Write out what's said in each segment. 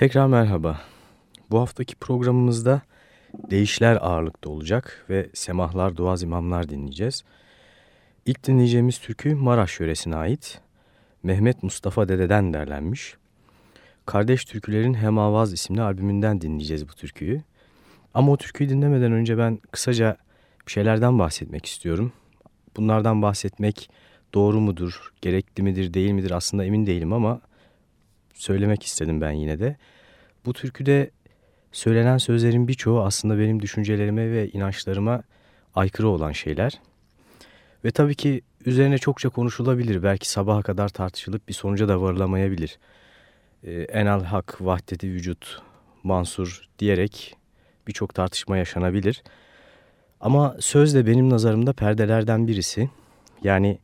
Tekrar merhaba. Bu haftaki programımızda değişler ağırlıkta olacak ve semahlar, duaz imamlar dinleyeceğiz. İlk dinleyeceğimiz türkü Maraş yöresine ait. Mehmet Mustafa Dede'den derlenmiş. Kardeş Türkülerin Hemavaz isimli albümünden dinleyeceğiz bu türküyü. Ama o türküyü dinlemeden önce ben kısaca bir şeylerden bahsetmek istiyorum. Bunlardan bahsetmek doğru mudur, gerekli midir, değil midir aslında emin değilim ama söylemek istedim ben yine de. Bu türküde söylenen sözlerin birçoğu aslında benim düşüncelerime ve inançlarıma aykırı olan şeyler. Ve tabii ki üzerine çokça konuşulabilir. Belki sabaha kadar tartışılıp bir sonuca da varılamayabilir. Ee, enal hak, vahdeti vücut, mansur diyerek birçok tartışma yaşanabilir. Ama söz de benim nazarımda perdelerden birisi. Yani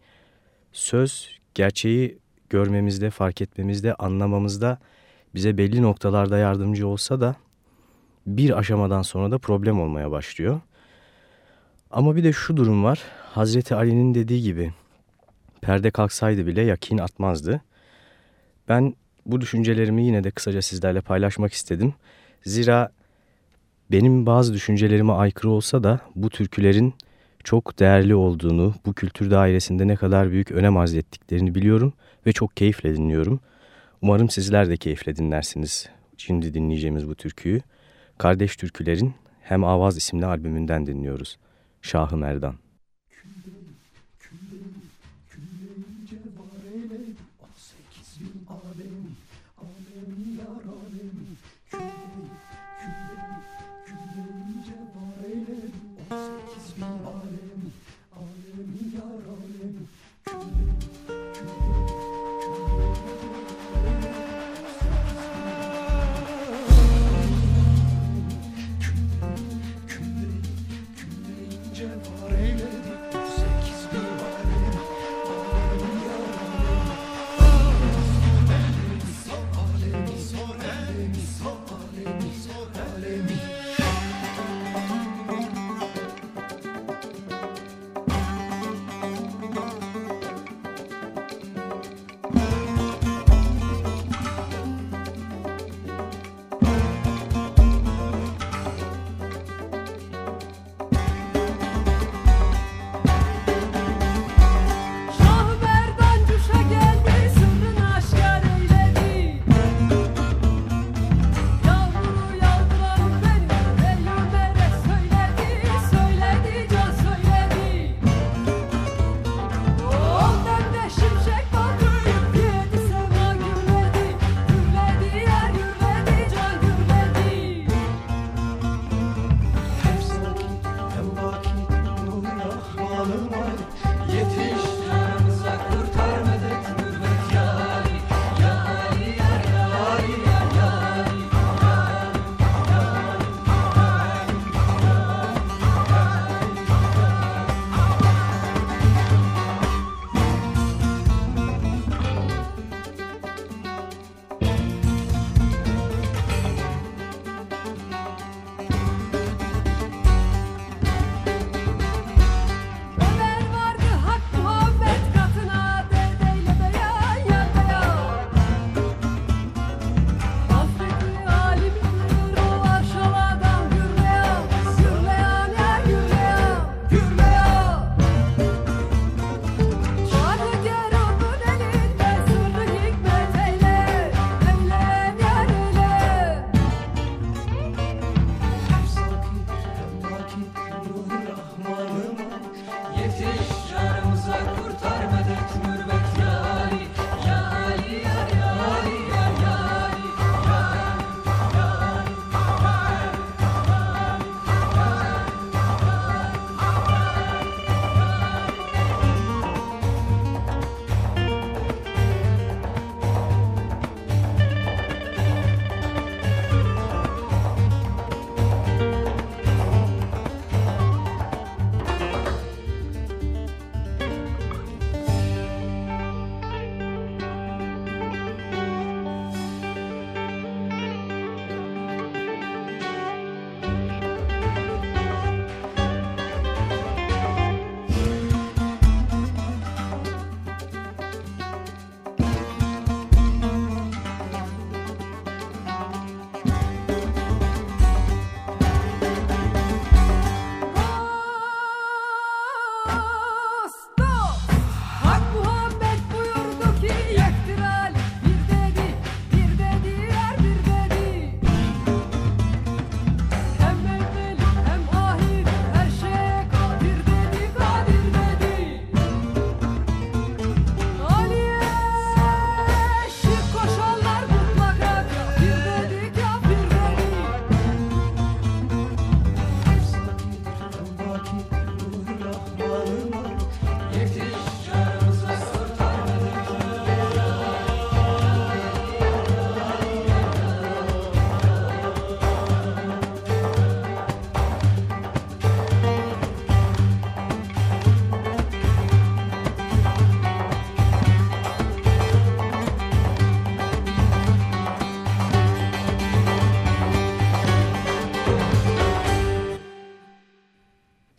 söz gerçeği görmemizde, fark etmemizde, anlamamızda bize belli noktalarda yardımcı olsa da bir aşamadan sonra da problem olmaya başlıyor. Ama bir de şu durum var. Hazreti Ali'nin dediği gibi perde kalksaydı bile yakin atmazdı. Ben bu düşüncelerimi yine de kısaca sizlerle paylaşmak istedim. Zira benim bazı düşüncelerime aykırı olsa da bu türkülerin çok değerli olduğunu, bu kültür dairesinde ne kadar büyük önem arz ettiklerini biliyorum ve çok keyifle dinliyorum. Umarım sizler de keyifle dinlersiniz şimdi dinleyeceğimiz bu türküyü. Kardeş Türkülerin Hem Avaz isimli albümünden dinliyoruz. Şahı Merdan.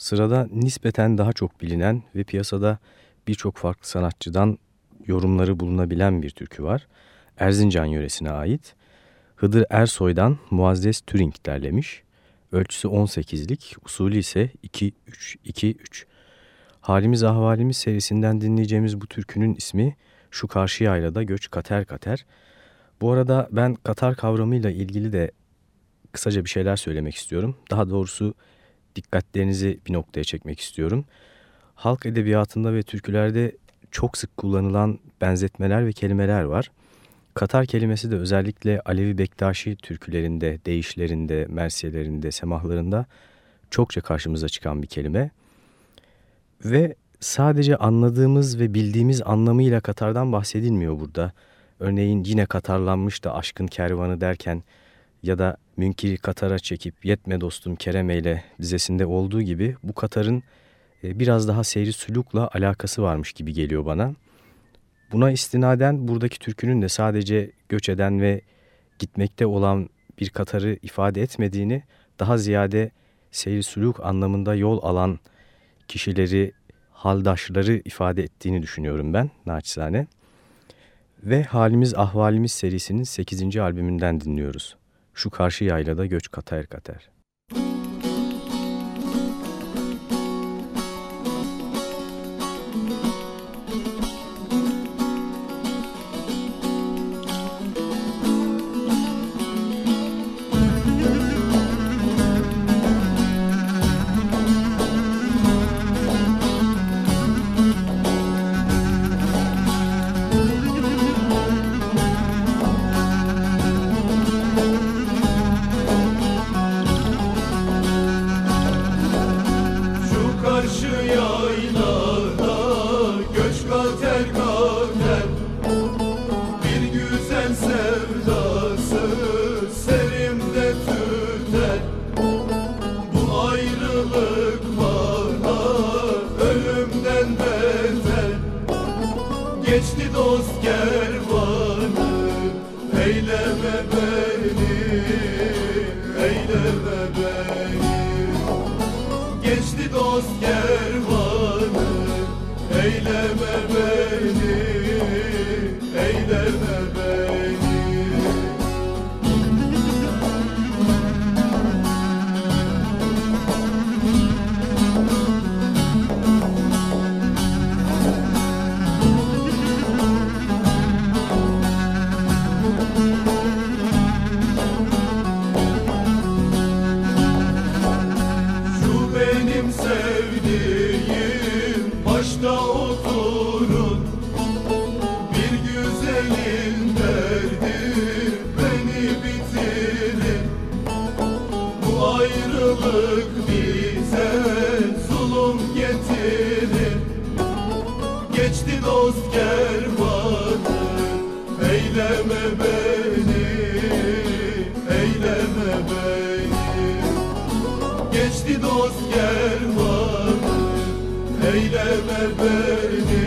Sırada nispeten daha çok bilinen ve piyasada birçok farklı sanatçıdan yorumları bulunabilen bir türkü var. Erzincan yöresine ait. Hıdır Ersoy'dan Muazzez Türing derlemiş. Ölçüsü 18'lik, usulü ise 2-3-2-3. Halimiz Ahvalimiz serisinden dinleyeceğimiz bu türkünün ismi Şu Karşı Yaylada Göç Kater Kater. Bu arada ben Katar kavramıyla ilgili de kısaca bir şeyler söylemek istiyorum. Daha doğrusu dikkatlerinizi bir noktaya çekmek istiyorum. Halk edebiyatında ve türkülerde çok sık kullanılan benzetmeler ve kelimeler var. Katar kelimesi de özellikle Alevi Bektaşi türkülerinde, deyişlerinde, mersiyelerinde, semahlarında çokça karşımıza çıkan bir kelime. Ve sadece anladığımız ve bildiğimiz anlamıyla Katar'dan bahsedilmiyor burada. Örneğin yine Katarlanmış da aşkın kervanı derken ya da Münkiri Katar'a çekip yetme dostum keremeyle dizesinde olduğu gibi bu Katar'ın e, biraz daha seyri sülukla alakası varmış gibi geliyor bana. Buna istinaden buradaki türkünün de sadece göç eden ve gitmekte olan bir Katar'ı ifade etmediğini daha ziyade seyri süluk anlamında yol alan kişileri, haldaşları ifade ettiğini düşünüyorum ben naçizane. Ve Halimiz Ahvalimiz serisinin 8. albümünden dinliyoruz. Şu karşı yaylada göç kater kater. Eyleme beni, eyleme beni. severdi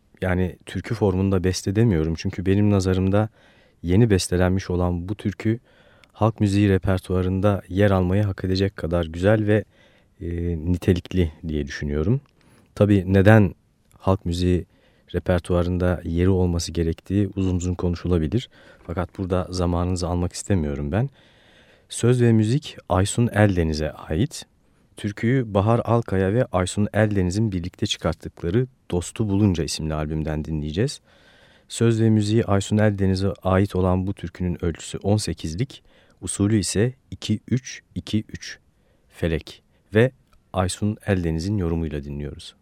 Yani türkü formunda beste demiyorum. Çünkü benim nazarımda yeni bestelenmiş olan bu türkü halk müziği repertuarında yer almayı hak edecek kadar güzel ve e, nitelikli diye düşünüyorum. Tabi neden halk müziği repertuarında yeri olması gerektiği uzun uzun konuşulabilir. Fakat burada zamanınızı almak istemiyorum ben. Söz ve müzik Aysun Eldeniz'e ait. Türküyü Bahar Alkaya ve Aysun Eldeniz'in birlikte çıkarttıkları Dostu Bulunca isimli albümden dinleyeceğiz. Söz ve müziği Aysun Eldeniz'e ait olan bu türkünün ölçüsü 18'lik, usulü ise 2-3-2-3 felek ve Aysun Eldeniz'in yorumuyla dinliyoruz.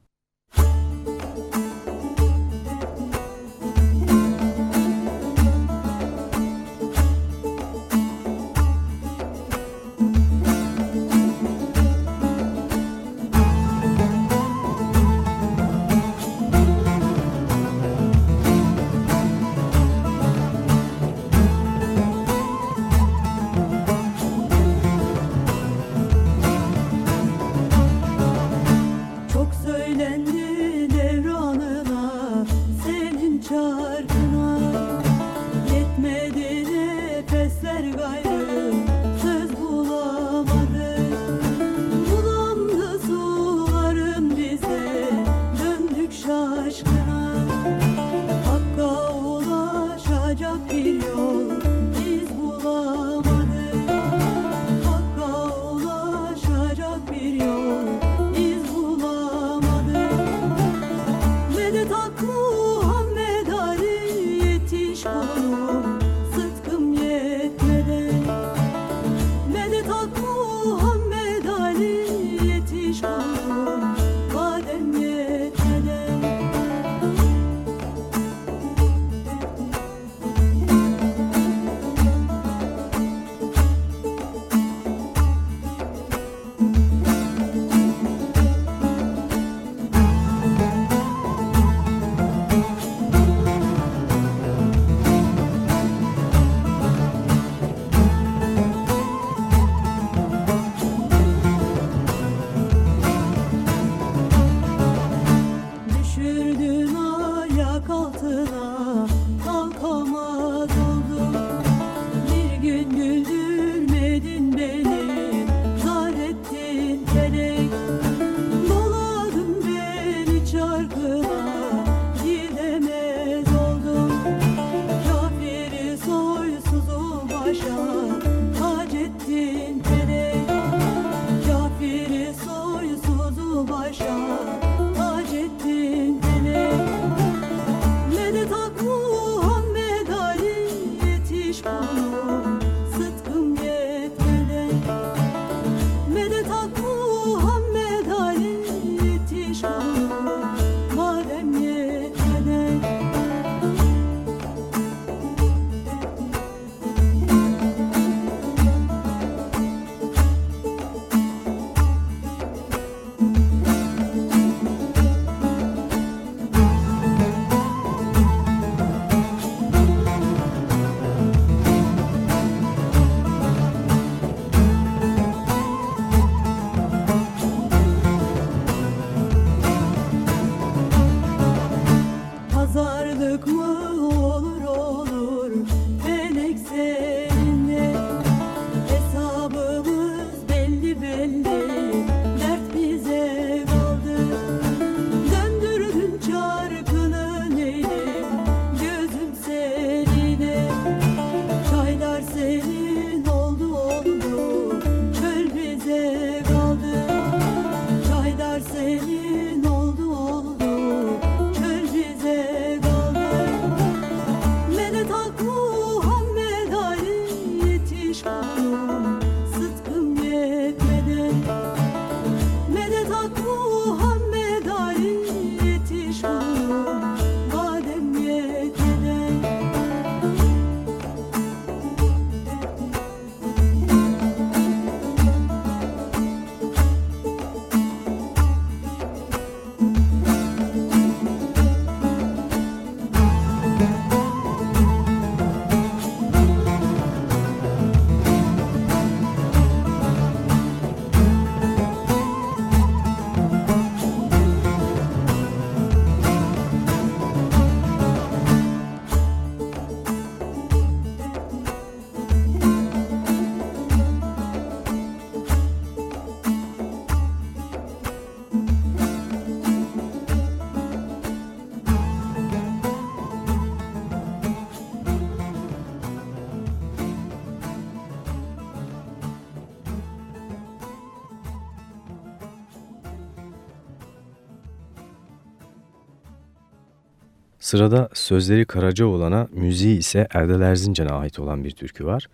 Sırada sözleri Karacaoğlan'a, müziği ise Erdal Erzincan'a ait olan bir türkü var.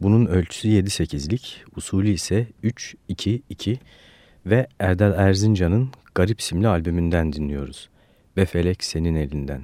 Bunun ölçüsü 7-8'lik, usulü ise 3-2-2 ve Erdal Erzincan'ın Garip isimli albümünden dinliyoruz. Befelek senin elinden.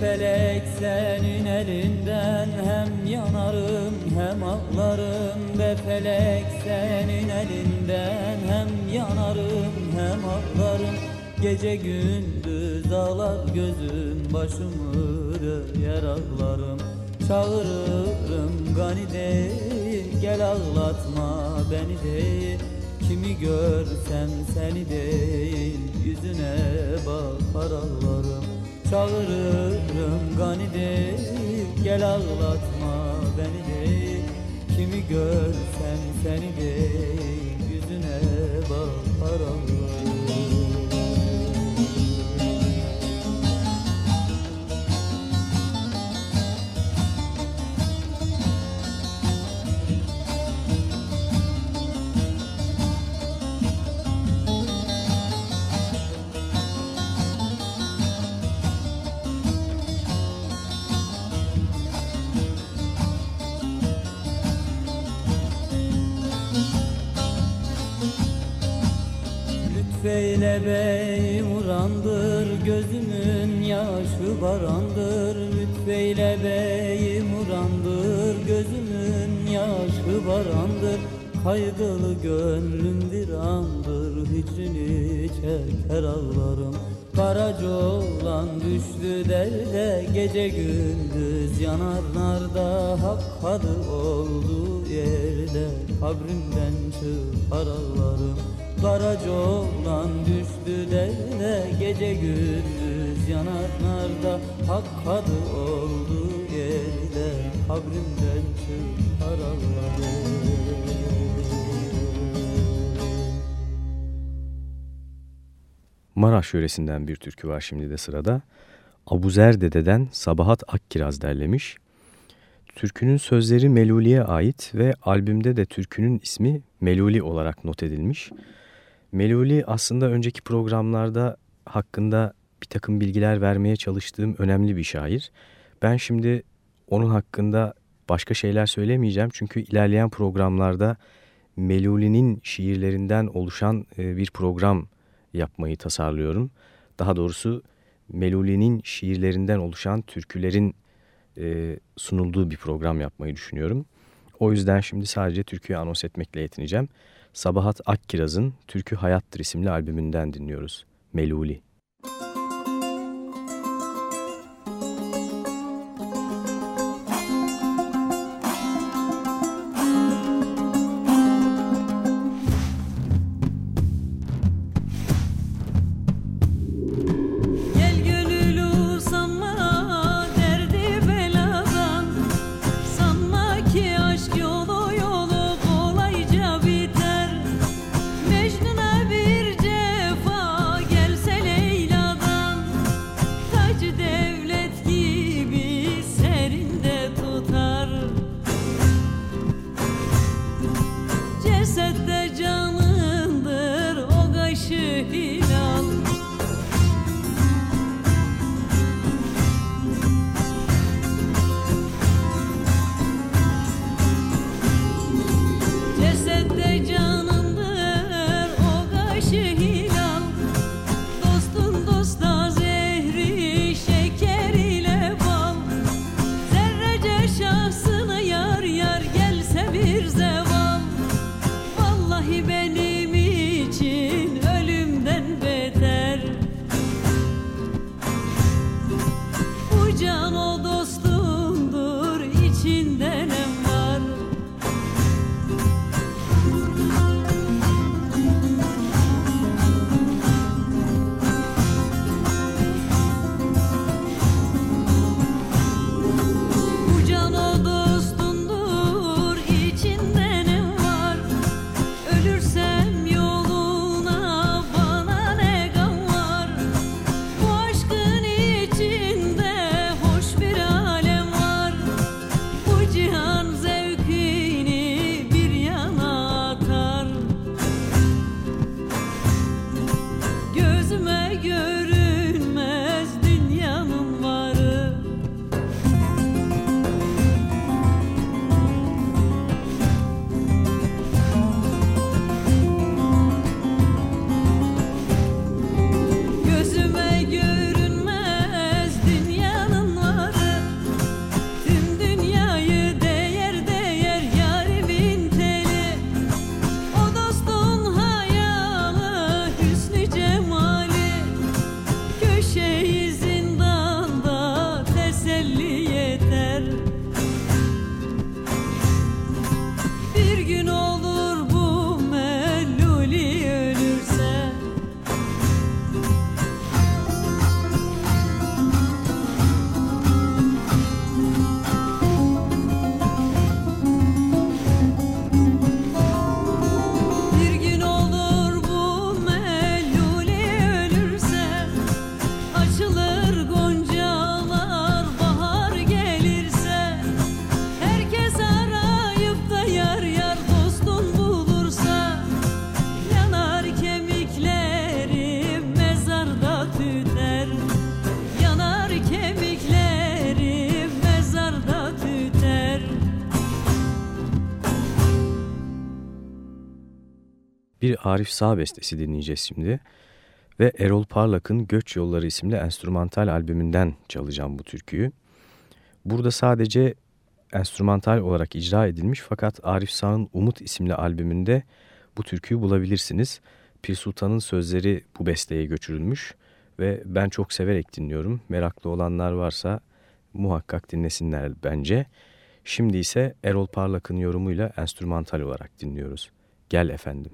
Felek senin elinden. Hem yanarım hem ağlarım Be felek senin elinden. Hem yanarım hem ağlarım. Gece gündüz ağlar gözüm Başımı yer ağlarım. Çağırırım gani de Gel ağlatma beni de Kimi görsem seni değil Yüzüne bakar ağlarım Çağırırım gani de Gel ağlatma beni de Kimi görsem seni de Yüzüne bakar Lütfeyle beyim urandır Gözümün yaşı barandır. Lütfeyle beyim urandır Gözümün yaşı barandır. Kaygılı gönlüm bir andır Hicrini çeker ağlarım. Karaca olan düştü derde Gece gündüz yanar narda Hak olduğu yerde. Kabrimden çıkar ağlarım Karaca olan düştü derde Gece gündüz yanar narda Hak kadı olduğu yerde Kabrimden çıkar ağlarım Maraş yöresinden bir türkü var şimdi de sırada. Abuzer Dede'den Sabahat Akkiraz derlemiş. Türkünün sözleri Meluli'ye ait ve albümde de türkünün ismi Meluli olarak not edilmiş. Meluli aslında önceki programlarda hakkında bir takım bilgiler vermeye çalıştığım önemli bir şair. Ben şimdi onun hakkında başka şeyler söylemeyeceğim çünkü ilerleyen programlarda Meluli'nin şiirlerinden oluşan e, bir program yapmayı tasarlıyorum. Daha doğrusu Meluli'nin şiirlerinden oluşan türkülerin e, sunulduğu bir program yapmayı düşünüyorum. O yüzden şimdi sadece türküyü anons etmekle yetineceğim. Sabahat Akkiraz'ın Türkü Hayattır isimli albümünden dinliyoruz. Meluli. Arif Sağ bestesi dinleyeceğiz şimdi. Ve Erol Parlak'ın Göç Yolları isimli enstrümantal albümünden çalacağım bu türküyü. Burada sadece enstrümantal olarak icra edilmiş fakat Arif Sağ'ın Umut isimli albümünde bu türküyü bulabilirsiniz. Pir Sultan'ın sözleri bu besteye göçürülmüş ve ben çok severek dinliyorum. Meraklı olanlar varsa muhakkak dinlesinler bence. Şimdi ise Erol Parlak'ın yorumuyla enstrümantal olarak dinliyoruz. Gel efendim.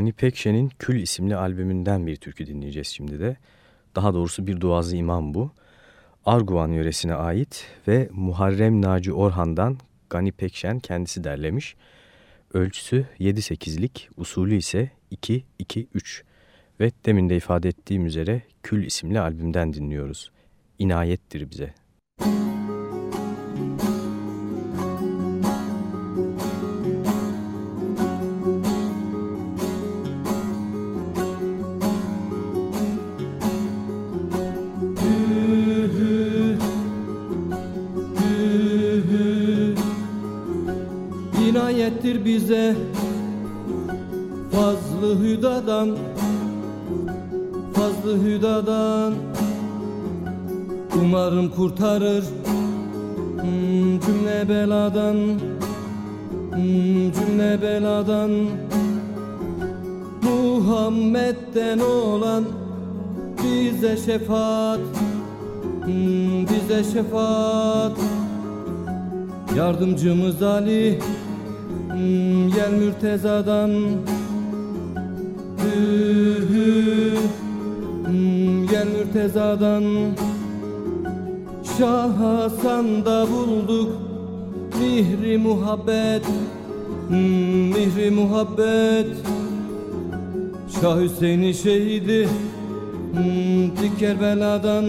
Gani Pekşen'in Kül isimli albümünden bir türkü dinleyeceğiz şimdi de. Daha doğrusu bir duazı imam bu. Arguvan yöresine ait ve Muharrem Naci Orhan'dan Gani Pekşen kendisi derlemiş. Ölçüsü 7-8'lik, usulü ise 2-2-3 ve demin de ifade ettiğim üzere Kül isimli albümden dinliyoruz. İnayettir bize. İnayettir bize. Fazlı hüdadan Fazlı hüdadan. Umarım kurtarır. Hmm, Cümle beladan. Hmm, Cümle beladan. Muhammed'den olan Bize şefaat. Hmm, Bize şefaat. Yardımcımız Ali gel mürtezadan. Hü hü gel mürtezadan. Şah Hasan'da bulduk mihri muhabbet. Mihri muhabbet. Şah Hüseyin'i şehidi. Kerbela'dan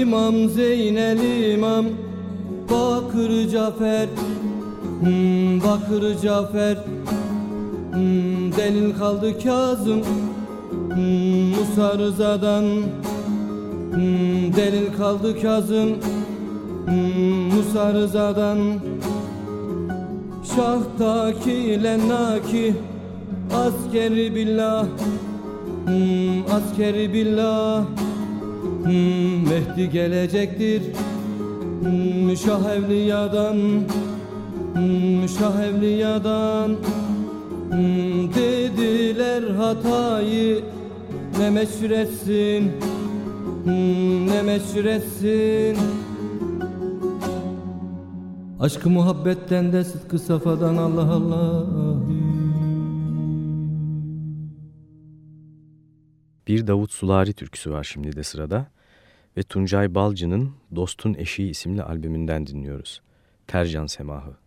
İmam Zeynel İmam Bakır Cafer hmm, Bakır Cafer. Hmm, Delil kaldı Kazım. Hmm, Musa Rıza'dan. Hmm, Delil kaldı Kazım. Hmm, Musa Rıza'dan. Şahtaki lennaki Askeri billah. Hmm, Askeri billah. Hmm, Mehdi gelecektir. Hmm, Şah Evliya'dan Şah Evliya'dan hmm, Dediler hatayı Ne meşhur etsin hmm, Ne meşhur etsin Aşkı muhabbetten de sıdkı safadan Allah Allah Bir Davut Sulari türküsü var şimdi de sırada ve Tuncay Balcı'nın Dostun Eşiği isimli albümünden dinliyoruz. Tercan Semahı.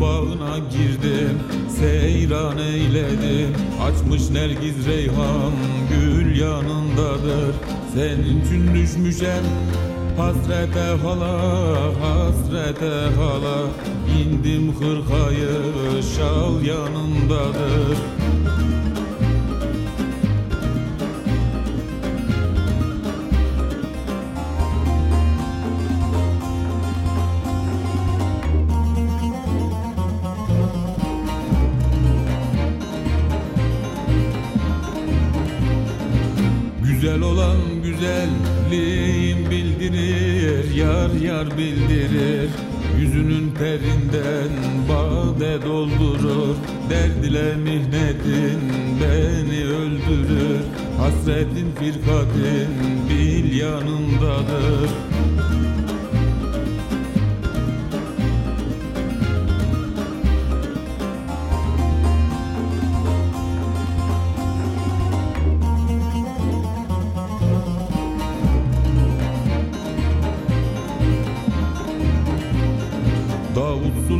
Bağına girdim Seyran eyledim. Açmış nergiz reyhan Gül yanındadır. Senin için düşmüşem Hasrete hala Hasrete hala. İndim hırkayı Şal yanındadır. Güzel olan bildirir Yar yar bildirir. Yüzünün terinden bade doldurur. Derd ile mihnetin beni öldürür. Hasretin firkatin bil yanındadır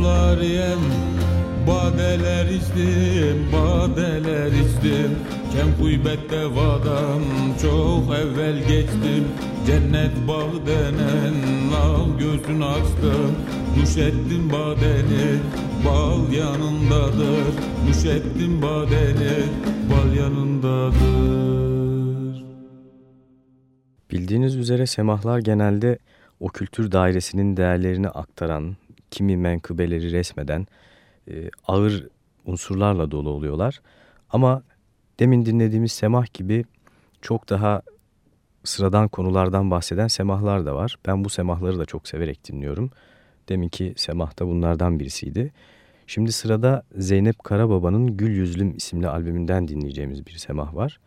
Sarıyem Badeler içtim, badeler içtim. Kem kuybette vadam çok evvel geçtim. Cennet bağ denen al gözünü açtım. Nuş ettim badeni, bal yanındadır. Nuş ettim badeni, bal yanındadır. Bildiğiniz üzere semahlar genelde o kültür dairesinin değerlerini aktaran, kimi menkıbeleri resmeden e, ağır unsurlarla dolu oluyorlar. Ama demin dinlediğimiz semah gibi çok daha sıradan konulardan bahseden semahlar da var. Ben bu semahları da çok severek dinliyorum. Deminki semah da bunlardan birisiydi. Şimdi sırada Zeynep Karababa'nın Gül Yüzlüm isimli albümünden dinleyeceğimiz bir semah var.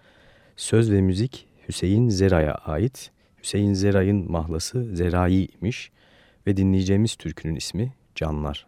Söz ve müzik Hüseyin Zera'ya ait. Hüseyin Zera'nın mahlası Zerai'ymiş ve dinleyeceğimiz türkünün ismi Canlar.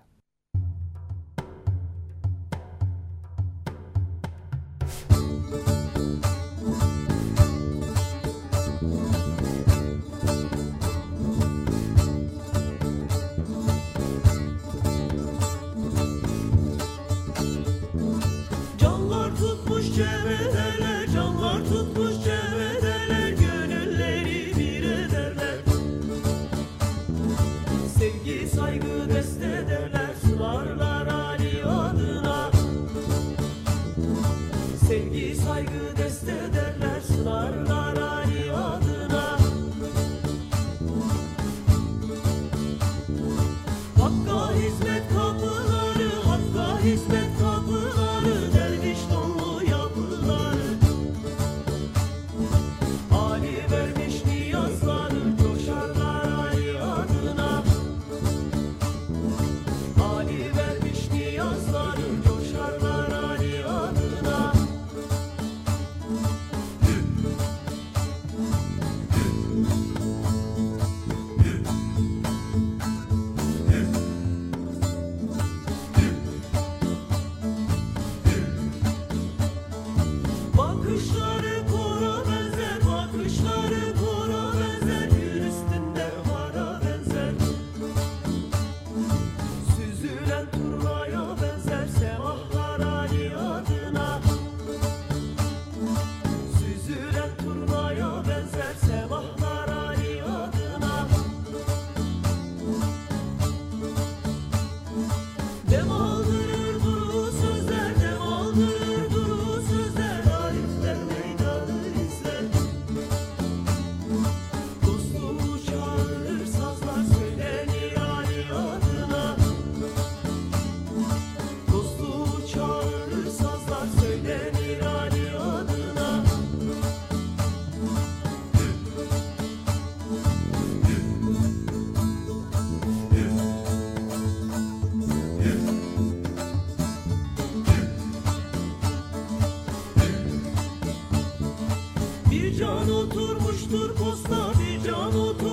ki saygı deste derler sırlarla oturmuştur posta bir can otur.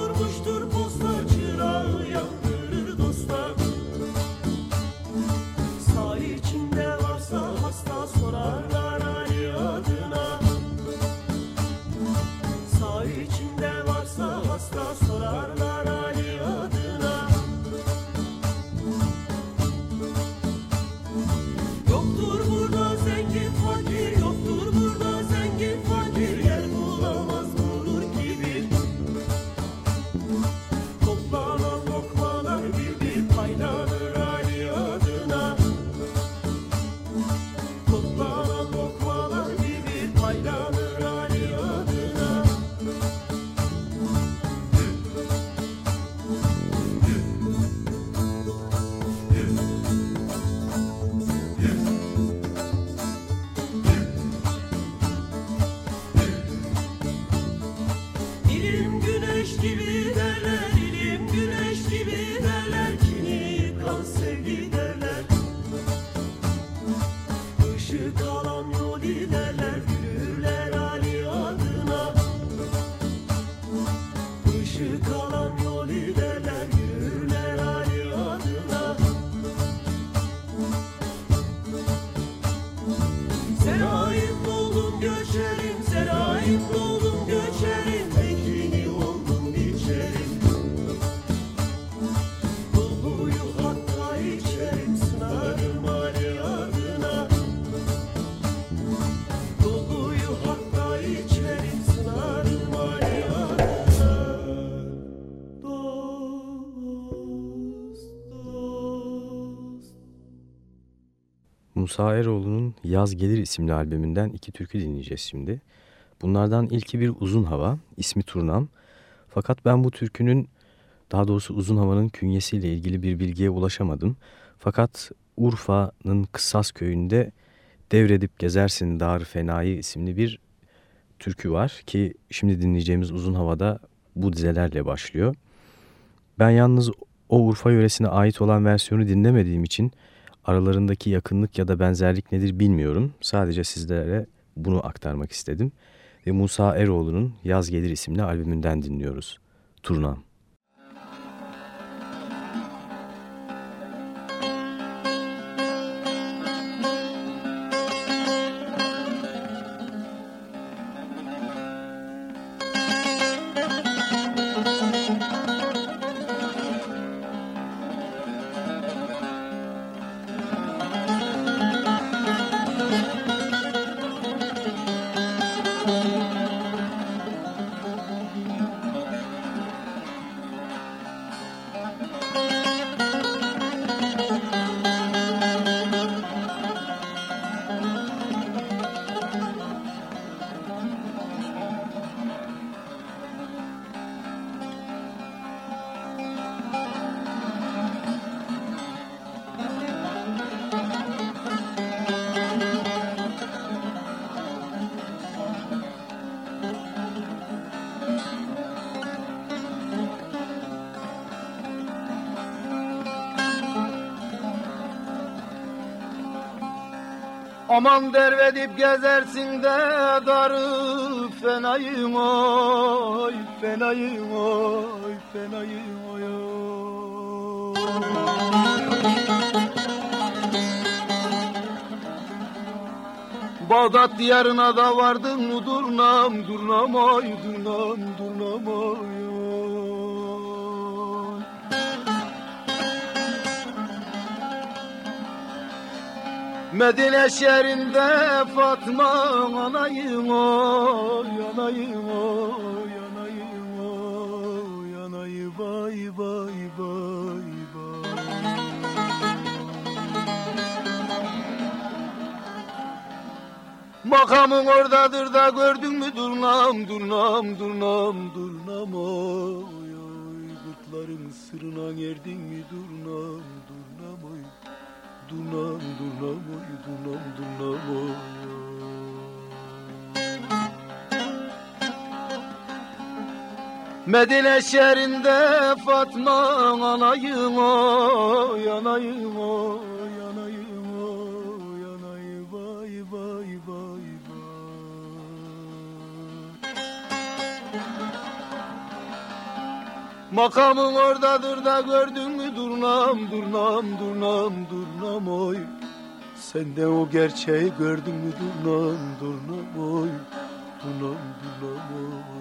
Musa Eroğlu'nun Yaz Gelir isimli albümünden iki türkü dinleyeceğiz şimdi. Bunlardan ilki bir uzun hava, ismi Turnam. Fakat ben bu türkünün, daha doğrusu uzun havanın künyesiyle ilgili bir bilgiye ulaşamadım. Fakat Urfa'nın Kıssas köyünde Devredip Gezersin Dar Fenayı isimli bir türkü var ki şimdi dinleyeceğimiz uzun havada bu dizelerle başlıyor. Ben yalnız o Urfa yöresine ait olan versiyonu dinlemediğim için Aralarındaki yakınlık ya da benzerlik nedir bilmiyorum. Sadece sizlere bunu aktarmak istedim. Ve Musa Eroğlu'nun Yaz Gelir isimli albümünden dinliyoruz. Turnam. Aman dervedip gezersin de darı fenayım oy fenayım oy fenayım oy Bağdat diyarına da vardın mı? Durnam durnam oy durnam durnam Medine şehrinde Fatma anayım oy anayım oy anayım oy anayı bay bay bay bay Makamın oradadır da gördün mü? Durnam durnam durnam durnam oy oy. Gırtların sırrına erdin mi? Durnam Medine şehrinde Fatma anayım oy anayım oy Makamın oradadır da gördün mü? Durnam durnam durnam durnam oy. Sen de o gerçeği gördün mü? Durnam durnam oy. Durnam durnam oy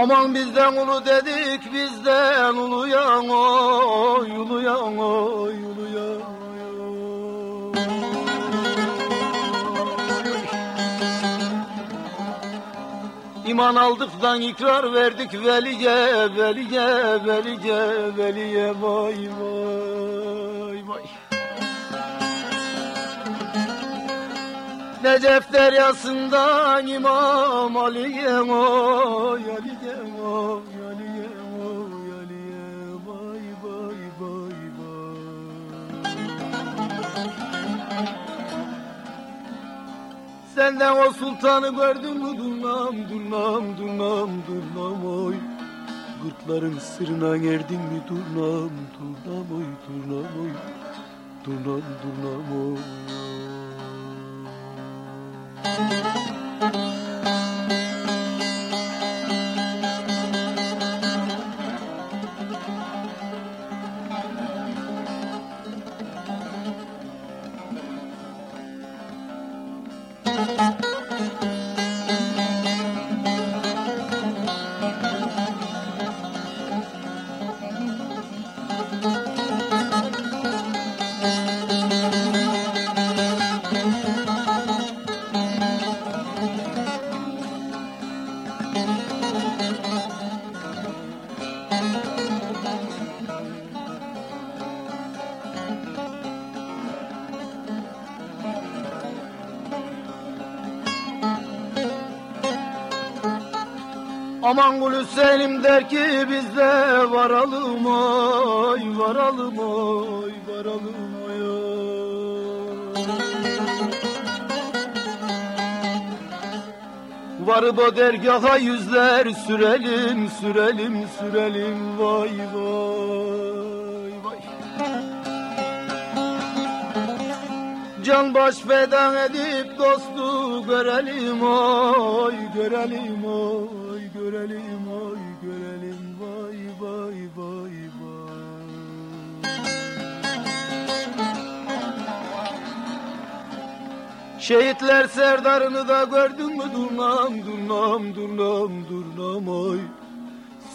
Aman bizden ulu dedik bizden uluyan oy uluyan oy uluyan. İman aldıktan ikrar verdik veliye veliye veliye veliye vay vay vay. Necef deryasından İmam Ali'ye oy Ali'ye Senden o sultanı gördün mü? Durnam durnam durnam durnam oy. Gırtların sırrına erdin mi? Durnam durnam oy durnam oy. Durnam durnam oy Aman Gülü Selim der ki biz de varalım oy varalım oy varalım oy. Varıp o dergaha yüzler sürelim sürelim sürelim vay vay vay. Can baş feda edip dostu görelim oy görelim Şehitler serdarını da gördün mü durnam durnam durnam durnam oy.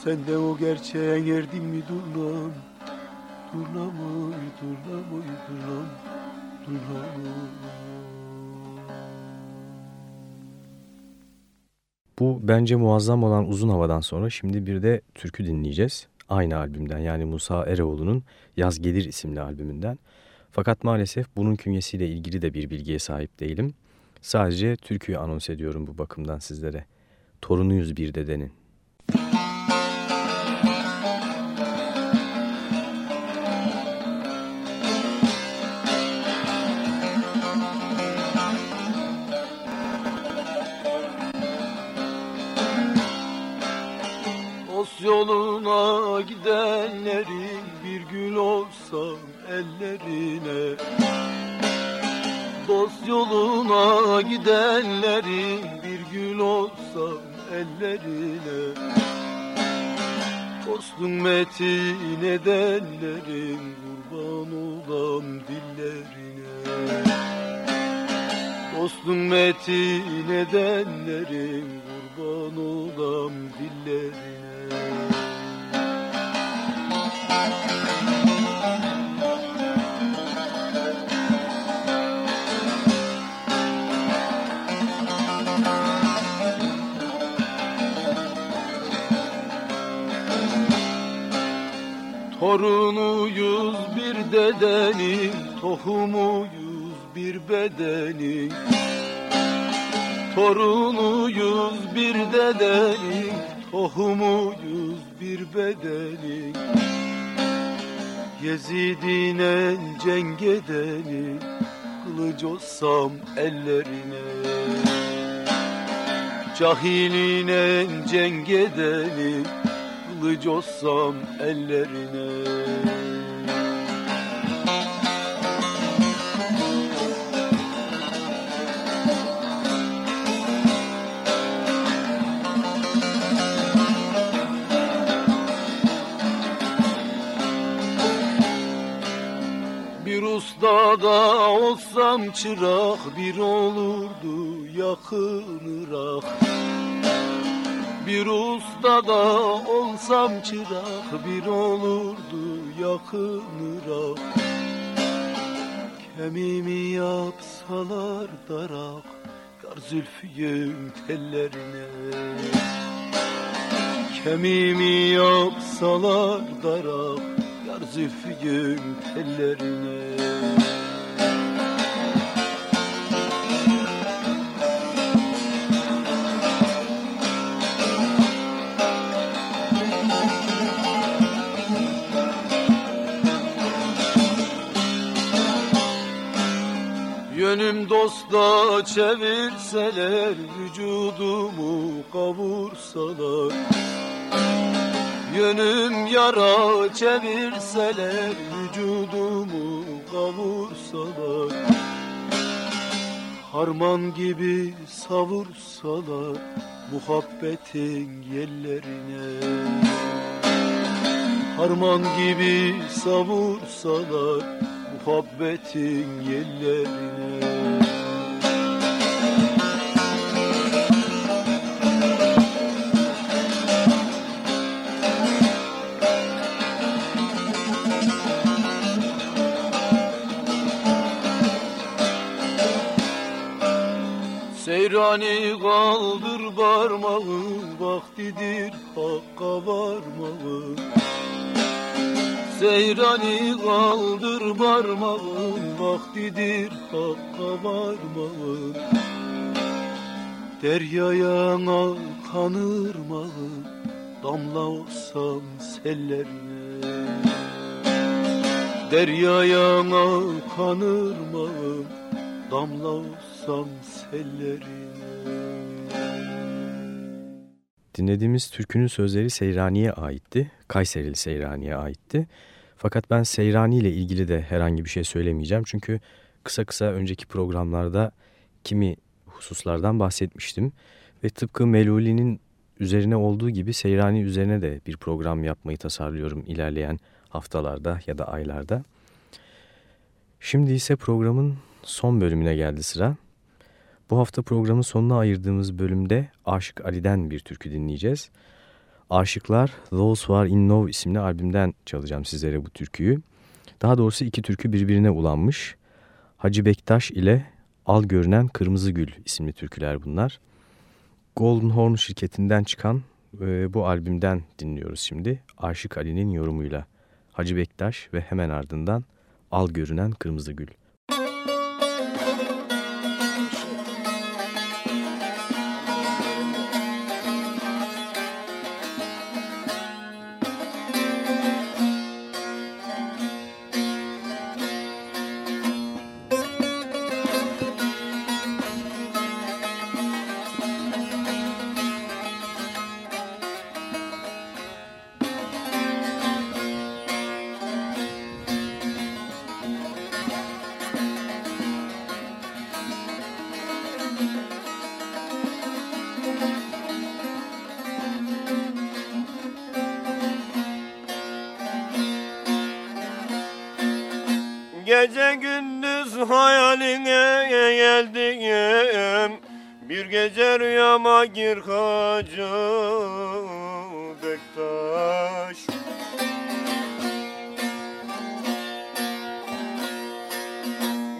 Sen de o gerçeğe erdin mi durnam durnam oy durnam oy durnam durnam oy. Bu bence muazzam olan uzun havadan sonra şimdi bir de türkü dinleyeceğiz. Aynı albümden yani Musa Eroğlu'nun Yaz Gelir isimli albümünden. Fakat maalesef bunun künyesiyle ilgili de bir bilgiye sahip değilim. Sadece türküyü anons ediyorum bu bakımdan sizlere. Torunuyuz bir dedenin. Dost yoluna gidenlerin bir gül olsam ellerine. Dost yoluna gidenlerin bir gül olsam ellerine. Dostun metin edenlerin kurban olan dillerine. Dostun metin edenlerin kurban olan dillerine Torunuyuz bir dedenin, tohumuyuz bir bedenin. Torunuyuz bir dedenin, tohumuyuz bir bedenin. Yezidine cenk edeni Kılıç olsam ellerine Cahiline cenk edeni Kılıç olsam ellerine. Ustada olsam çırak bir olurdu yakın Irak Bir ustada olsam çırak bir olurdu yakın Irak Kemimi yapsalar darak Yar zülfüyün tellerine. Kemimi yapsalar darak Yar zülfüyün tellerine Yönüm dosta çevirseler Vücudumu kavursalar. Yönüm yara çevirseler Vücudumu kavursalar. Harman gibi savursalar Muhabbetin yerlerine. Harman gibi savursalar Muhabbetin yerlerine. Seyrani kaldır parmağı Vaktidir hakka varmağı Seyrani kaldır parmağı Vaktidir hakka varmağı Deryaya kanırmağı Damla olsam sellerine. Deryaya kanırmağı Damla olsam Dinlediğimiz türkünün sözleri Seyrani'ye aitti. Kayserili Seyrani'ye aitti. Fakat ben Seyrani ile ilgili de herhangi bir şey söylemeyeceğim. Çünkü kısa kısa önceki programlarda kimi hususlardan bahsetmiştim. Ve tıpkı Meluli'nin üzerine olduğu gibi Seyrani üzerine de bir program yapmayı tasarlıyorum ilerleyen haftalarda ya da aylarda. Şimdi ise programın son bölümüne geldi sıra. Bu hafta programın sonuna ayırdığımız bölümde Aşık Ali'den bir türkü dinleyeceğiz. Aşıklar Those Who Are In Love isimli albümden çalacağım sizlere bu türküyü. Daha doğrusu iki türkü birbirine ulanmış. Hacı Bektaş ile Al Görünen Kırmızı Gül isimli türküler bunlar. Golden Horn şirketinden çıkan e, bu albümden dinliyoruz şimdi. Aşık Ali'nin yorumuyla Hacı Bektaş ve hemen ardından Al Görünen Kırmızı Gül. Gece gündüz hayaline geldim. Bir gece rüyama gir hacı Bektaş.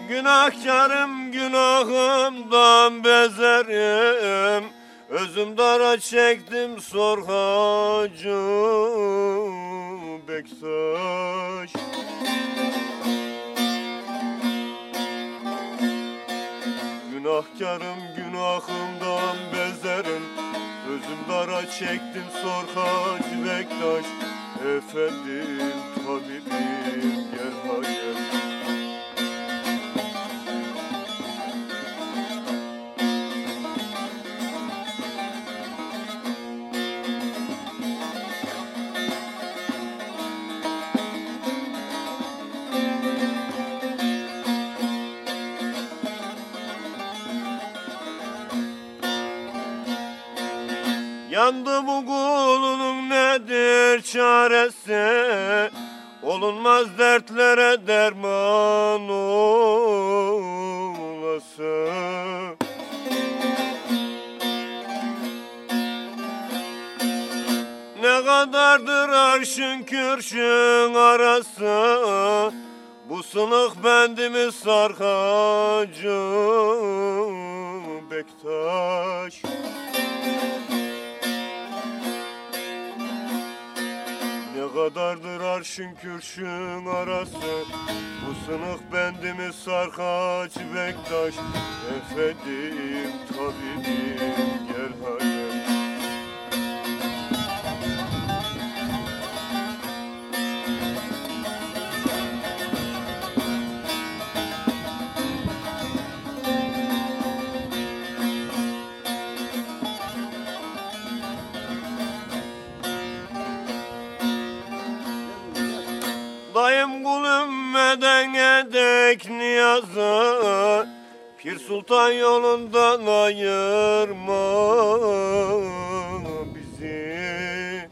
Günahkarım günahımdan bezerim. Özüm dara çektim sor hacı Bektaş Günahkarım günahımdan bezerim. Özüm dara çektim sor Bektaş. Efendim tabibim gel hayır. Yandı bu kulunun nedir çaresi? Olunmaz dertlere derman olası. Ne kadardır arşın kürşün arası? Bu sınık bendimi sarkacı Bektaş. Ne kadardır arşın kürşün arası. Bu sınık bendimi sarkaç Bektaş. Efendim tabibim gel hadi ümmeden edek niyazı Pir Sultan yolundan ayırma bizi.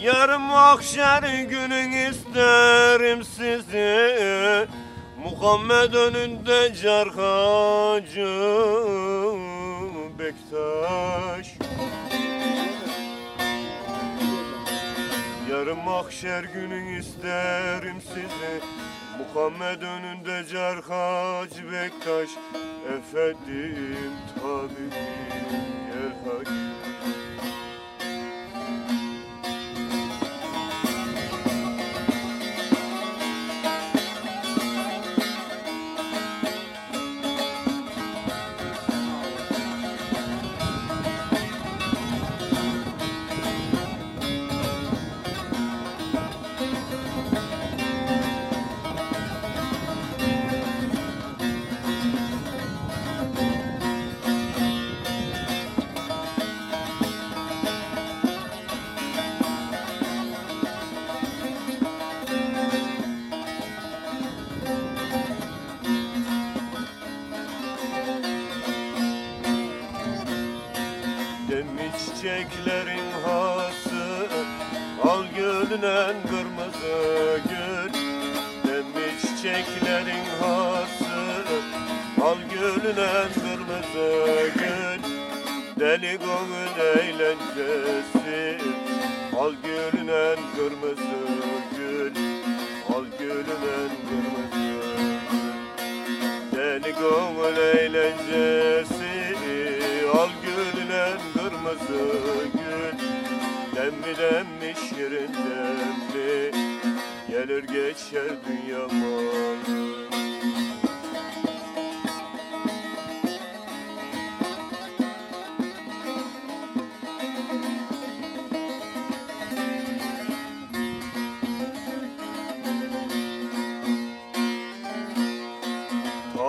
Yarın mahşer günün isterim sizi. Muhammed önünde carhacı Bektaş Yarın mahşer günün isterim sizi Muhammed önünde carhac Bektaş. Efendim tabibim gel hadi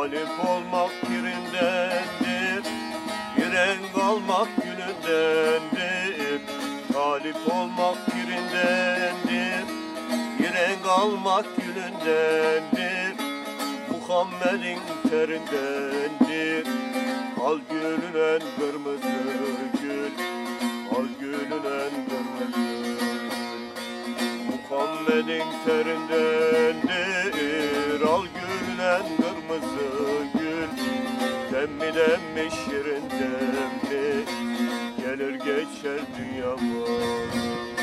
Talip olmak birindendir Giren kalmak günündendir. Talip olmak birindendir Giren kalmak günündendir. Muhammed'in terindendir. Al gülünen kırmızı gül Al gülünen kırmızı Muhammed'in terindendir. Al gülünen kırmızı gül. Demmi demmi şirin demmi. Gelir geçer dünya malı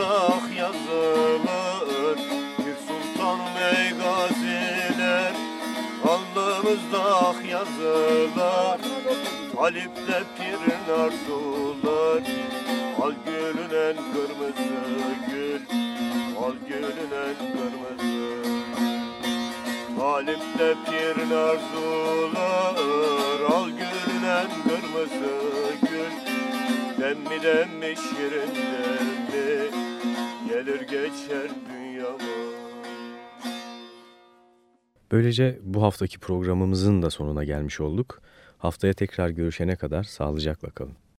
Ah yazılır Bir sultanım ey gaziler. Alnımızda ah yazılır Talip'te pirin arzular Al gülünen kırmızı gül Al gülünen kırmızı gül. Galip'te pirin arzular Al gülünen kırmızı gül Demmi demmi şirin derdi Gelir geçer dünyama Böylece bu haftaki programımızın da sonuna gelmiş olduk. Haftaya tekrar görüşene kadar sağlıcakla kalın.